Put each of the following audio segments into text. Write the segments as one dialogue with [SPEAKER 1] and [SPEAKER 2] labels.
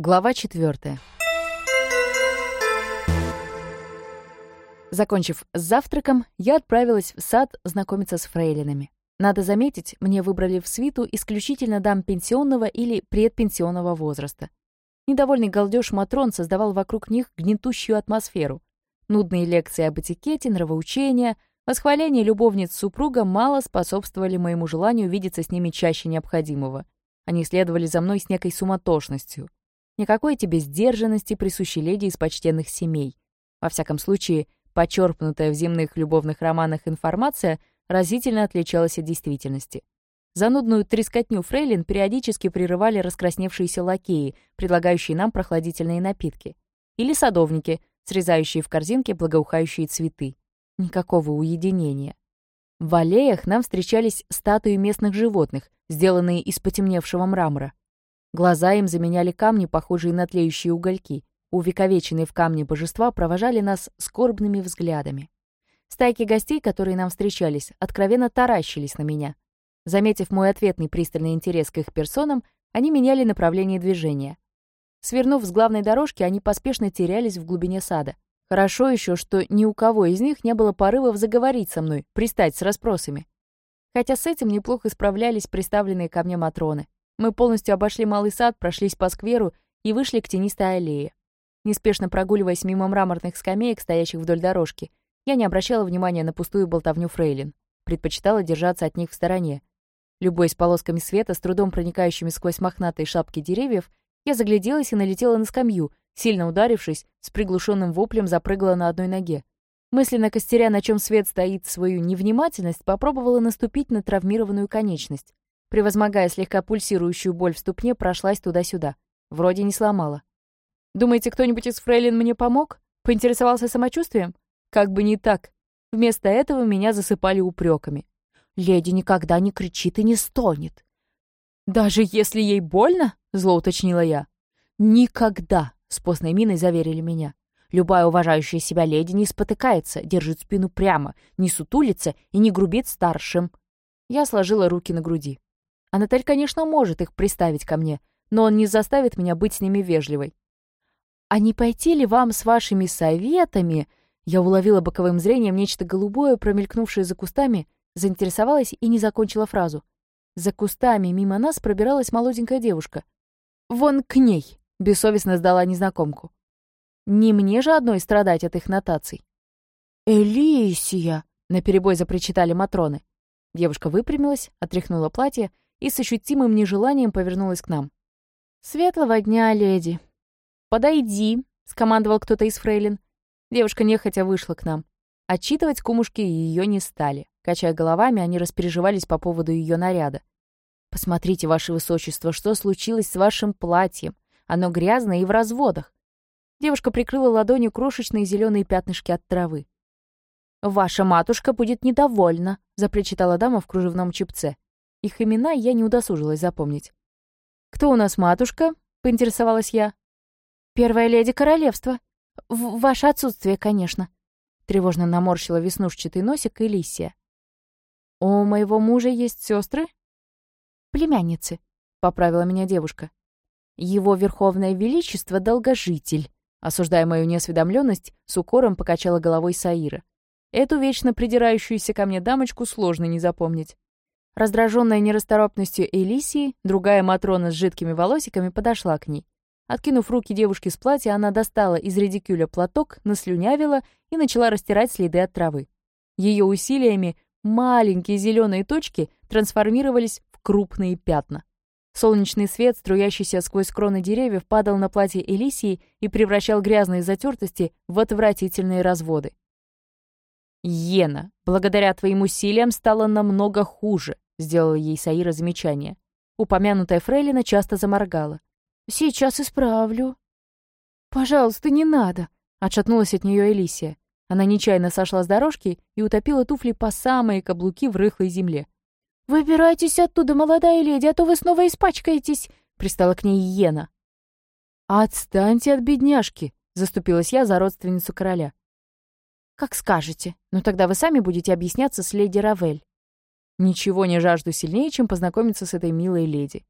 [SPEAKER 1] Глава четвертая. Закончив с завтраком, я отправилась в сад знакомиться с фрейлинами. Надо заметить, мне выбрали в свиту исключительно дам пенсионного или предпенсионного возраста. Недовольный галдеж Матрон создавал вокруг них гнетущую атмосферу. Нудные лекции об этикете, нравоучения, восхваление любовниц супруга мало способствовали моему желанию видеться с ними чаще необходимого. Они следовали за мной с некой суматошностью. Никакой тебе сдержанности присущей леди из почтенных семей. Во всяком случае, почерпнутая в земных любовных романах информация разительно отличалась от действительности. Занудную трескотню фрейлин периодически прерывали раскрасневшиеся лакеи, предлагающие нам прохладительные напитки. Или садовники, срезающие в корзинке благоухающие цветы. Никакого уединения. В аллеях нам встречались статуи местных животных, сделанные из потемневшего мрамора. Глаза им заменяли камни, похожие на тлеющие угольки. Увековеченные в камне божества провожали нас скорбными взглядами. Стайки гостей, которые нам встречались, откровенно таращились на меня. Заметив мой ответный пристальный интерес к их персонам, они меняли направление движения. Свернув с главной дорожки, они поспешно терялись в глубине сада. Хорошо еще, что ни у кого из них не было порывов заговорить со мной, пристать с расспросами. Хотя с этим неплохо справлялись приставленные ко мне матроны. Мы полностью обошли малый сад, прошлись по скверу и вышли к тенистой аллее. Неспешно прогуливаясь мимо мраморных скамеек, стоящих вдоль дорожки, я не обращала внимания на пустую болтовню фрейлин. Предпочитала держаться от них в стороне. Любой с полосками света, с трудом проникающими сквозь мохнатые шапки деревьев, я загляделась и налетела на скамью, сильно ударившись, с приглушенным воплем запрыгала на одной ноге. Мысленно костеря, на чем свет стоит свою невнимательность, попробовала наступить на травмированную конечность. Превозмогая слегка пульсирующую боль в ступне, прошлась туда-сюда. Вроде не сломала. «Думаете, кто-нибудь из фрейлин мне помог? Поинтересовался самочувствием? Как бы не так. Вместо этого меня засыпали упреками. Леди никогда не кричит и не стонет. «Даже если ей больно?» — зло уточнила я. «Никогда!» — с постной миной заверили меня. Любая уважающая себя леди не спотыкается, держит спину прямо, не сутулится и не грубит старшим. Я сложила руки на груди. Анатель, конечно, может их приставить ко мне, но он не заставит меня быть с ними вежливой. «А не пойти ли вам с вашими советами?» Я уловила боковым зрением нечто голубое, промелькнувшее за кустами, заинтересовалась и не закончила фразу. За кустами мимо нас пробиралась молоденькая девушка. «Вон к ней!» — бессовестно сдала незнакомку. «Не мне же одной страдать от их нотаций». «Элисия!» — наперебой запричитали Матроны. Девушка выпрямилась, отряхнула платье и с ощутимым нежеланием повернулась к нам. «Светлого дня, леди!» «Подойди!» — скомандовал кто-то из фрейлин. Девушка нехотя вышла к нам. Отчитывать кумушки ее не стали. Качая головами, они распереживались по поводу ее наряда. «Посмотрите, ваше высочество, что случилось с вашим платьем. Оно грязное и в разводах». Девушка прикрыла ладонью крошечные зеленые пятнышки от травы. «Ваша матушка будет недовольна», — запричитала дама в кружевном чепце. Их имена я не удосужилась запомнить. «Кто у нас матушка?» — поинтересовалась я. «Первая леди королевства. В ваше отсутствие, конечно». Тревожно наморщила веснушчатый носик Элисия. «У моего мужа есть сестры? «Племянницы», — поправила меня девушка. «Его Верховное Величество — долгожитель», осуждая мою неосведомленность, с укором покачала головой Саира. Эту вечно придирающуюся ко мне дамочку сложно не запомнить. Раздраженная нерасторопностью Элисии, другая Матрона с жидкими волосиками подошла к ней. Откинув руки девушки с платья, она достала из редикюля платок, наслюнявила и начала растирать следы от травы. Ее усилиями маленькие зеленые точки трансформировались в крупные пятна. Солнечный свет, струящийся сквозь кроны деревьев, падал на платье Элисии и превращал грязные затертости в отвратительные разводы. «Йена, благодаря твоим усилиям стало намного хуже», — сделала ей Саира замечание. Упомянутая Фрейлина часто заморгала. «Сейчас исправлю». «Пожалуйста, не надо», — отшатнулась от нее Элисия. Она нечаянно сошла с дорожки и утопила туфли по самые каблуки в рыхлой земле. «Выбирайтесь оттуда, молодая леди, а то вы снова испачкаетесь», — пристала к ней Йена. «Отстаньте от бедняжки», — заступилась я за родственницу короля. «Как скажете, но тогда вы сами будете объясняться с леди Равель». Ничего не жажду сильнее, чем познакомиться с этой милой леди.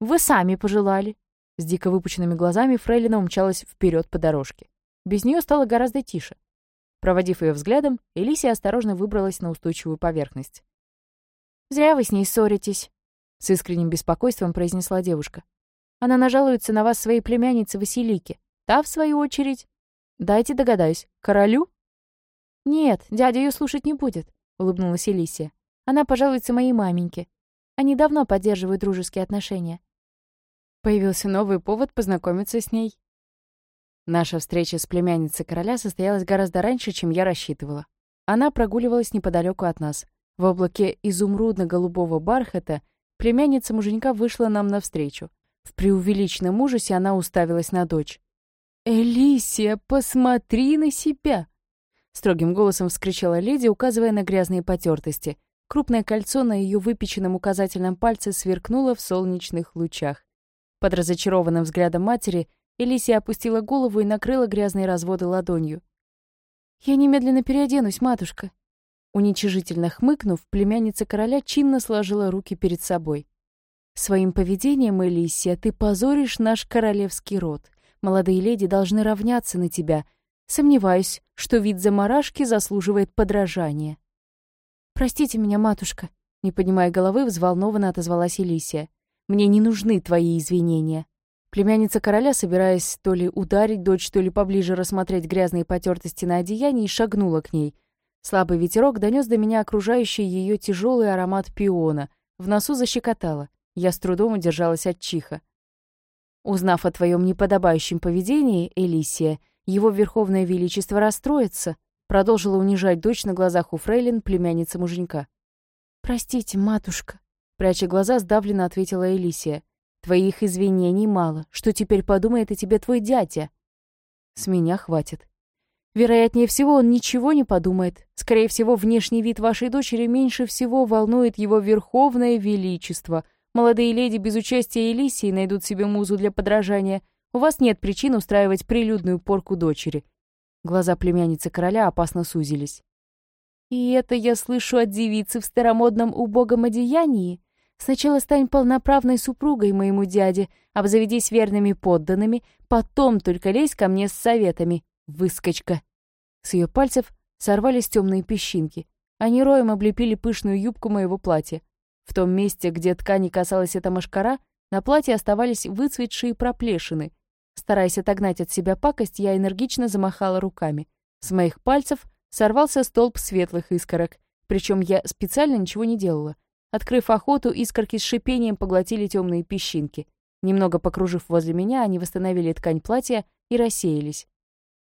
[SPEAKER 1] «Вы сами пожелали». С дико выпученными глазами Фрейлина умчалась вперед по дорожке. Без нее стало гораздо тише. Проводив ее взглядом, Элисия осторожно выбралась на устойчивую поверхность. «Зря вы с ней ссоритесь», — с искренним беспокойством произнесла девушка. «Она нажалуется на вас своей племяннице Василике. Та, в свою очередь...» «Дайте догадаюсь, королю?» «Нет, дядя ее слушать не будет», — улыбнулась Элисия. «Она пожалуется моей маменьке. Они давно поддерживают дружеские отношения». Появился новый повод познакомиться с ней. Наша встреча с племянницей короля состоялась гораздо раньше, чем я рассчитывала. Она прогуливалась неподалеку от нас. В облаке изумрудно-голубого бархата племянница муженька вышла нам навстречу. В преувеличенном ужасе она уставилась на дочь. «Элисия, посмотри на себя!» Строгим голосом вскричала леди, указывая на грязные потертости. Крупное кольцо на ее выпеченном указательном пальце сверкнуло в солнечных лучах. Под разочарованным взглядом матери Элисия опустила голову и накрыла грязные разводы ладонью. «Я немедленно переоденусь, матушка». Уничижительно хмыкнув, племянница короля чинно сложила руки перед собой. «Своим поведением, Элисия, ты позоришь наш королевский род. Молодые леди должны равняться на тебя. Сомневаюсь, что вид заморашки заслуживает подражания». «Простите меня, матушка», — не поднимая головы, взволнованно отозвалась Элисия. «Мне не нужны твои извинения». Племянница короля, собираясь то ли ударить дочь, то ли поближе рассмотреть грязные потертости на одеянии, шагнула к ней. Слабый ветерок донес до меня окружающий ее тяжелый аромат пиона. В носу защекотало. Я с трудом удержалась от чиха. Узнав о твоем неподобающем поведении, Элисия, его Верховное Величество расстроится, продолжила унижать дочь на глазах у фрейлин племянница муженька. «Простите, матушка», — пряча глаза, сдавленно ответила Элисия. Твоих извинений мало. Что теперь подумает о тебе твой дядя? С меня хватит. Вероятнее всего, он ничего не подумает. Скорее всего, внешний вид вашей дочери меньше всего волнует его верховное величество. Молодые леди без участия Элисии найдут себе музу для подражания. У вас нет причин устраивать прилюдную порку дочери. Глаза племянницы короля опасно сузились. «И это я слышу от девицы в старомодном убогом одеянии?» Сначала стань полноправной супругой моему дяде, обзаведись верными подданными, потом только лезь ко мне с советами, выскочка». С ее пальцев сорвались темные песчинки. Они роем облепили пышную юбку моего платья. В том месте, где ткани касалась эта машкара, на платье оставались выцветшие проплешины. Стараясь отогнать от себя пакость, я энергично замахала руками. С моих пальцев сорвался столб светлых искорок, причем я специально ничего не делала. Открыв охоту, искорки с шипением поглотили темные песчинки. Немного покружив возле меня, они восстановили ткань платья и рассеялись.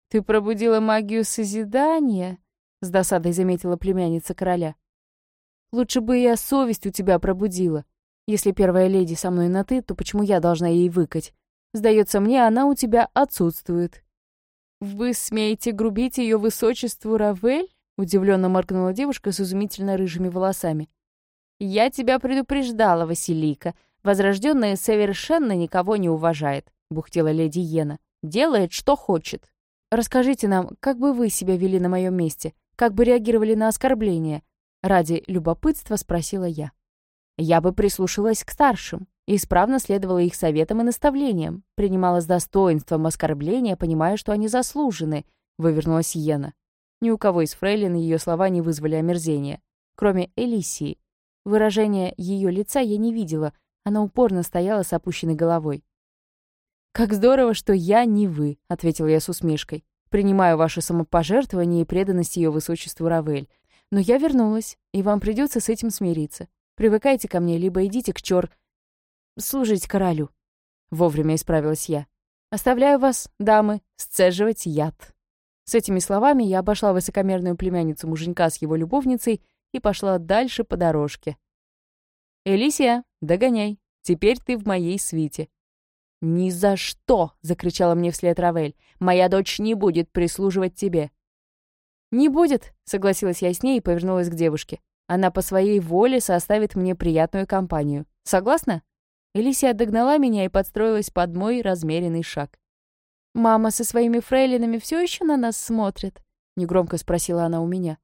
[SPEAKER 1] «Ты пробудила магию созидания?» — с досадой заметила племянница короля. «Лучше бы я совесть у тебя пробудила. Если первая леди со мной на «ты», то почему я должна ей выкать? Сдается мне, она у тебя отсутствует». «Вы смеете грубить ее высочеству Равель?» — удивленно моргнула девушка с изумительно рыжими волосами. «Я тебя предупреждала, Василика. Возрожденная совершенно никого не уважает», — бухтела леди Йена. «Делает, что хочет». «Расскажите нам, как бы вы себя вели на моем месте? Как бы реагировали на оскорбления?» Ради любопытства спросила я. «Я бы прислушалась к старшим, исправно следовала их советам и наставлениям, принимала с достоинством оскорбления, понимая, что они заслужены», — вывернулась Йена. Ни у кого из фрейлин ее слова не вызвали омерзения, кроме Элисии, Выражения ее лица я не видела, она упорно стояла с опущенной головой. «Как здорово, что я не вы», — ответила я с усмешкой. «Принимаю ваше самопожертвование и преданность ее высочеству Равель. Но я вернулась, и вам придется с этим смириться. Привыкайте ко мне, либо идите к чёр... служить королю». Вовремя исправилась я. «Оставляю вас, дамы, сцеживать яд». С этими словами я обошла высокомерную племянницу муженька с его любовницей и пошла дальше по дорожке. «Элисия, догоняй, теперь ты в моей свите». «Ни за что!» — закричала мне вслед Равель. «Моя дочь не будет прислуживать тебе». «Не будет», — согласилась я с ней и повернулась к девушке. «Она по своей воле составит мне приятную компанию. Согласна?» Элисия догнала меня и подстроилась под мой размеренный шаг. «Мама со своими фрейлинами все еще на нас смотрит?» — негромко спросила она у меня.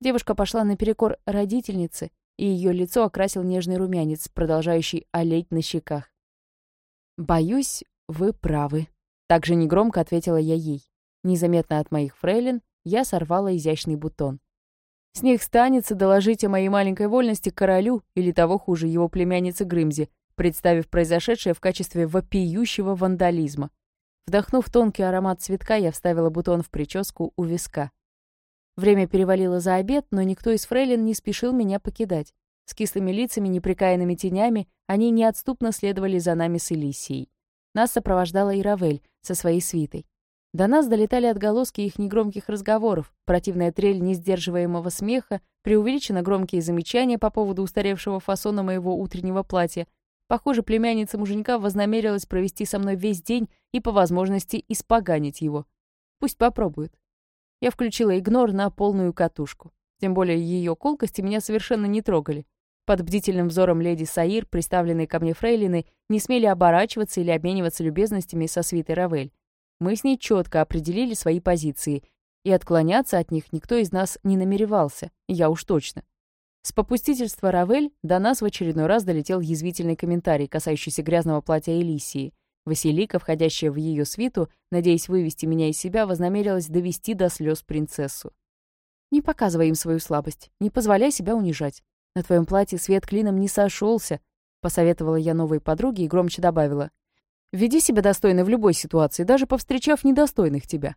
[SPEAKER 1] Девушка пошла наперекор родительнице, и ее лицо окрасил нежный румянец, продолжающий олеть на щеках. «Боюсь, «Вы правы», — также негромко ответила я ей. Незаметно от моих фрейлин я сорвала изящный бутон. С них станется доложить о моей маленькой вольности королю или того хуже его племяннице Грымзе, представив произошедшее в качестве вопиющего вандализма. Вдохнув тонкий аромат цветка, я вставила бутон в прическу у виска. Время перевалило за обед, но никто из фрейлин не спешил меня покидать. С кислыми лицами, неприкаянными тенями они неотступно следовали за нами с Элисией. Нас сопровождала и Равель со своей свитой. До нас долетали отголоски их негромких разговоров, противная трель несдерживаемого смеха, преувеличенно громкие замечания по поводу устаревшего фасона моего утреннего платья. Похоже, племянница муженька вознамерилась провести со мной весь день и, по возможности, испоганить его. Пусть попробует. Я включила игнор на полную катушку. Тем более ее колкости меня совершенно не трогали. Под бдительным взором леди Саир, приставленной ко мне фрейлины, не смели оборачиваться или обмениваться любезностями со свитой Равель. Мы с ней четко определили свои позиции, и отклоняться от них никто из нас не намеревался, я уж точно. С попустительства Равель до нас в очередной раз долетел язвительный комментарий, касающийся грязного платья Элисии. Василика, входящая в ее свиту, надеясь вывести меня из себя, вознамерилась довести до слез принцессу. «Не показывай им свою слабость, не позволяй себя унижать. На твоем платье свет клином не сошелся, посоветовала я новой подруге и громче добавила. Веди себя достойно в любой ситуации, даже повстречав недостойных тебя».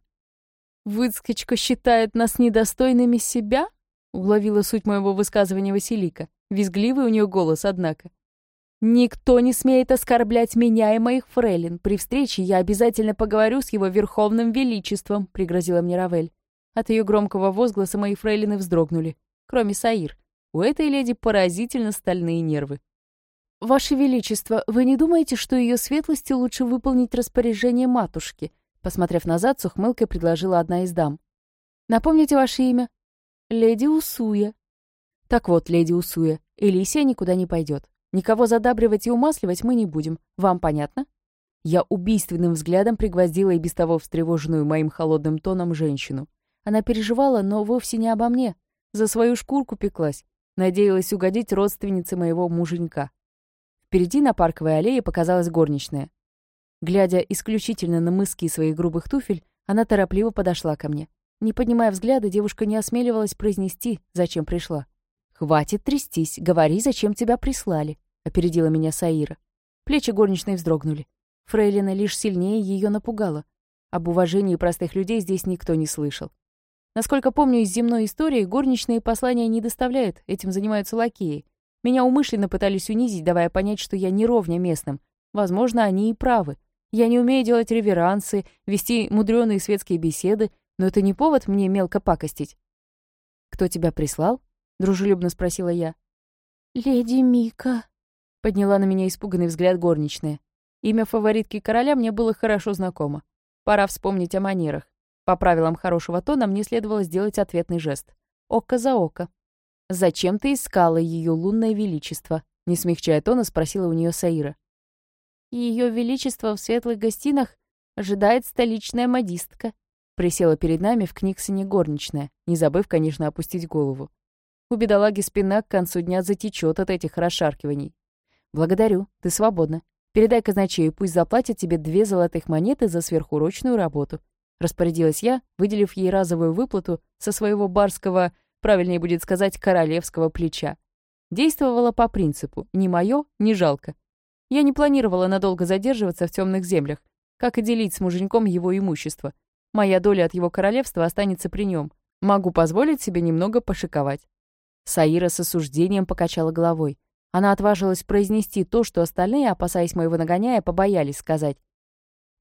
[SPEAKER 1] «Выскочка считает нас недостойными себя?» — уловила суть моего высказывания Василика. Визгливый у нее голос, однако. «Никто не смеет оскорблять меня и моих фрейлин. При встрече я обязательно поговорю с его верховным величеством», — пригрозила мне Равель. От ее громкого возгласа мои фрейлины вздрогнули. Кроме Саир. У этой леди поразительно стальные нервы. «Ваше Величество, вы не думаете, что ее светлости лучше выполнить распоряжение матушки?» Посмотрев назад, с ухмылкой предложила одна из дам. «Напомните ваше имя?» «Леди Усуя». «Так вот, леди Усуя, Элисия никуда не пойдет. Никого задабривать и умасливать мы не будем. Вам понятно?» Я убийственным взглядом пригвоздила и без того встревоженную моим холодным тоном женщину. Она переживала, но вовсе не обо мне. За свою шкурку пеклась. Надеялась угодить родственнице моего муженька. Впереди на парковой аллее показалась горничная. Глядя исключительно на мыски своих грубых туфель, она торопливо подошла ко мне. Не поднимая взгляда, девушка не осмеливалась произнести, зачем пришла. «Хватит трястись, говори, зачем тебя прислали», — опередила меня Саира. Плечи горничной вздрогнули. Фрейлина лишь сильнее ее напугала. Об уважении простых людей здесь никто не слышал. Насколько помню из земной истории, горничные послания не доставляют, этим занимаются лакеи. Меня умышленно пытались унизить, давая понять, что я не ровня местным. Возможно, они и правы. Я не умею делать реверансы, вести мудреные светские беседы, но это не повод мне мелко пакостить. «Кто тебя прислал?» — дружелюбно спросила я. «Леди Мика», — подняла на меня испуганный взгляд горничная. Имя фаворитки короля мне было хорошо знакомо. Пора вспомнить о манерах. По правилам хорошего тона мне следовало сделать ответный жест. Око за око. «Зачем ты искала ее лунное величество?» Не смягчая тона, спросила у нее Саира. Ее величество в светлых гостинах ожидает столичная модистка. Присела перед нами в книгсоне горничная, не забыв, конечно, опустить голову. У бедолаги спина к концу дня затечет от этих расшаркиваний. «Благодарю, ты свободна. Передай казначею, пусть заплатит тебе две золотых монеты за сверхурочную работу». Распорядилась я, выделив ей разовую выплату со своего барского правильнее будет сказать, королевского плеча. Действовала по принципу «ни мое, ни жалко». Я не планировала надолго задерживаться в темных землях, как и делить с муженьком его имущество. Моя доля от его королевства останется при нем. Могу позволить себе немного пошиковать. Саира с осуждением покачала головой. Она отважилась произнести то, что остальные, опасаясь моего нагоняя, побоялись сказать.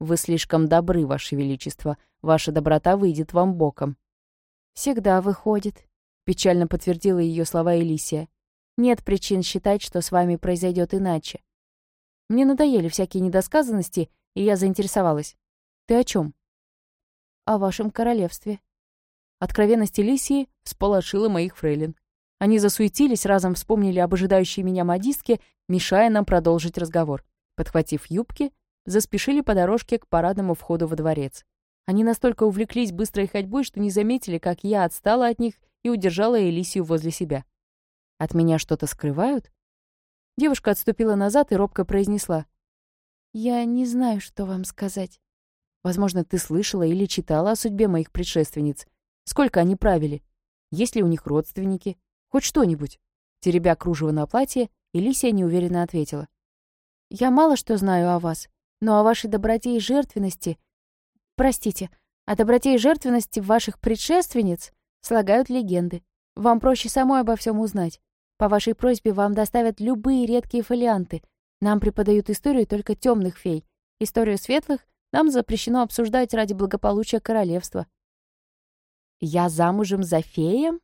[SPEAKER 1] «Вы слишком добры, Ваше Величество. Ваша доброта выйдет вам боком». «Всегда выходит», печально подтвердила ее слова Элисия. Нет причин считать, что с вами произойдет иначе. Мне надоели всякие недосказанности, и я заинтересовалась. Ты о чем? О вашем королевстве. Откровенность Элисии всполошила моих фрейлин. Они засуетились, разом вспомнили об ожидающей меня модистке, мешая нам продолжить разговор. Подхватив юбки, заспешили по дорожке к парадному входу во дворец. Они настолько увлеклись быстрой ходьбой, что не заметили, как я отстала от них и удержала Элисию возле себя. «От меня что-то скрывают?» Девушка отступила назад и робко произнесла. «Я не знаю, что вам сказать». «Возможно, ты слышала или читала о судьбе моих предшественниц. Сколько они правили? Есть ли у них родственники? Хоть что-нибудь?» Теребя кружево на платье, Элисия неуверенно ответила. «Я мало что знаю о вас, но о вашей доброте и жертвенности... Простите, о доброте и жертвенности ваших предшественниц слагают легенды. Вам проще самой обо всем узнать. По вашей просьбе вам доставят любые редкие фолианты. Нам преподают историю только темных фей. Историю светлых нам запрещено обсуждать ради благополучия королевства». «Я замужем за феем?»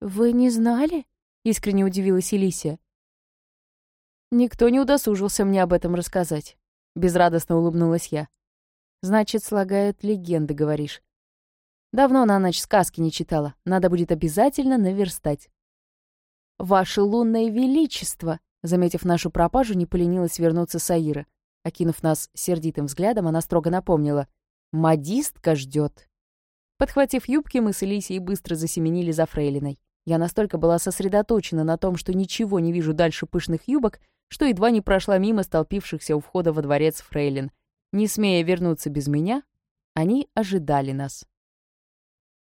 [SPEAKER 1] «Вы не знали?» — искренне удивилась Элисия. «Никто не удосужился мне об этом рассказать», — безрадостно улыбнулась я. «Значит, слагают легенды, говоришь. Давно на ночь сказки не читала. Надо будет обязательно наверстать». «Ваше лунное величество!» Заметив нашу пропажу, не поленилась вернуться Саира. Окинув нас сердитым взглядом, она строго напомнила. «Модистка ждет». Подхватив юбки, мы с Элисией быстро засеменили за фрейлиной. Я настолько была сосредоточена на том, что ничего не вижу дальше пышных юбок, что едва не прошла мимо столпившихся у входа во дворец фрейлин. Не смея вернуться без меня, они ожидали нас.